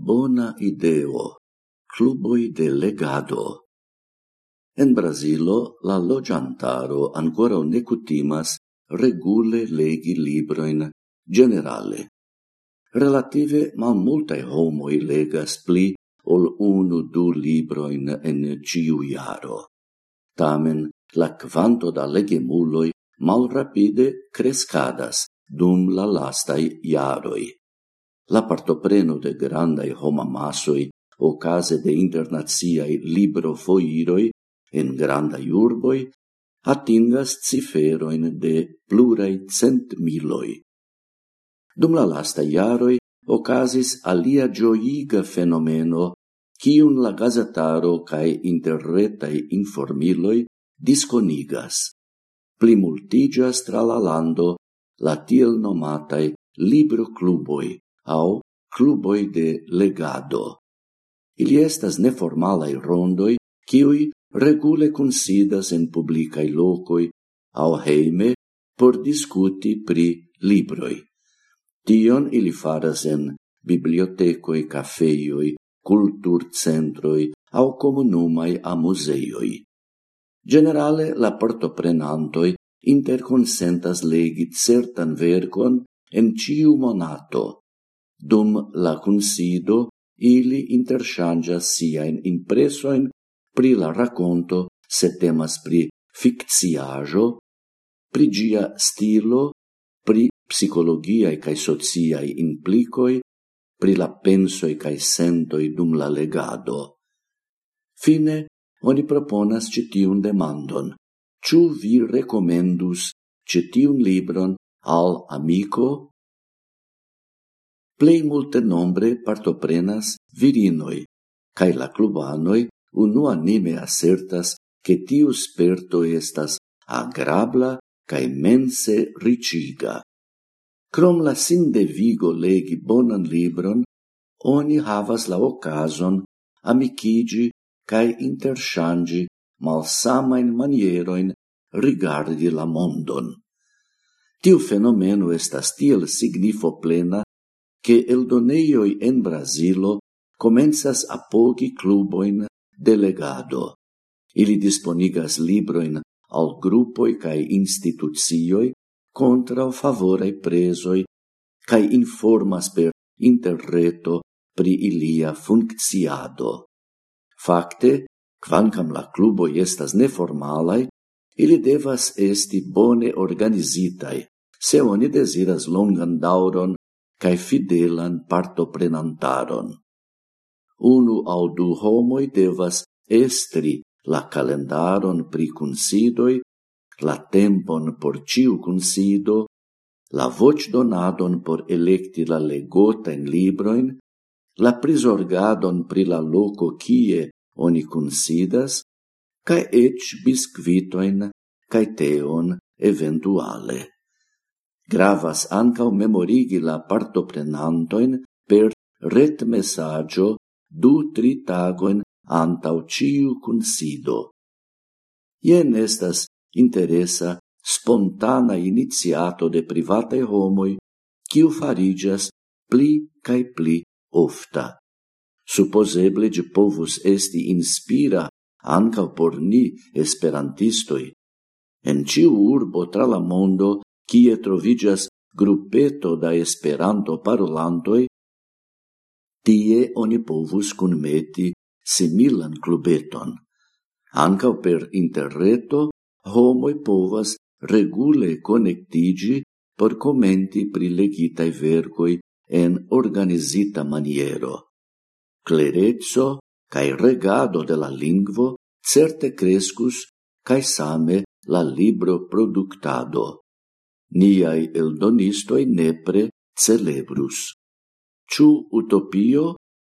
Bona ideo. Cluboi de legado. En Brasilo la logiantaro ancora necutimas regule legi libroin generale. Relative mal multae homoi legas pli ol unu du libroin en ciu iaro. Tamen la quanto da legemuloi mal rapide crescadas dum la lastai iaroi la partopreno de grandai o ocase de internaziai libro foiroi en grandai urboi atingas ciferoin de plurai cent miloi. Dum la lasta iaroi ocasis alia gioiga fenomeno cium la gazetaro cae interretai informiloi disconigas. Plimultigas tra la lando la tiel nomatai libro cluboi, au cluboi de legado. Ili estas neformalai rondoi, ciui regule considas en publicai locoi au heime por discuti pri libroi. Tion ili faras en bibliotecoi, cafeioi, culturcentroi au comunumai a museioi. Generale, la portoprenantoi interconsentas legi certan vercon en ciu monato, Dum la consido, ili interchangias siain impresoin pri la racconto se temas pri ficciajo, pri gia stilo, pri psicologiae cae sociae implicoi, pri la pensoi cae sentoi dum la legado. Fine, oni proponas citiun demandon. Ciu vi recomendus citiun libron al amico plei multe nombre partoprenas virinoi, cae la clubanoi unuanime assertas che tiu sperto estas agrabla cae mense riciga. Crom la sin de vigo legi bonan libron, oni havas la ocason amicigi cae interchangi malsamain manieroin rigardi la mondon. Tiu fenomeno estas tiel signifo plena che eldoneioi en Brasilo comenzas apogi cluboin delegado. Ili disponigas libroin al gruppoi cae institucioi contra o favorei presoi cae informas per interreto pri ilia funcciado. Fakte, quancam la cluboi estas neformalai, ili devas esti bone organizitai, se oni desiras longan dauron cae fidelan partoprenantaron. Unu au du homoi devas estri la calendaron pri considoi, la tempon por ciu consido, la voce donadon por electi la legota in libroin, la prisorgadon pri la loco quie oni considas, cae ec biscuitoin cae teon eventuale. Gravas ancau memorigi la partoprenantoin per ret messaggio du tri tagoin antau ciu consido. Ien estas interesa spontana iniziato de private homoi, quiu farigias pli cae pli ofta. Supposeble gi povus esti inspira ancau por ni esperantistoi. En ciu urbo tra la mondo kie trovigas gruppeto da Esperanto parolantoj, tie oni povus cunmeti similan clubeton. Ancao per interreto homoi povas regule connectigi por commenti pri legitai vergoi en organizita maniero. Clerezzo cae regado de la lingvo certe crescus cae same la libro productado niai eldonistoi nepre celebrus. Ciu utopio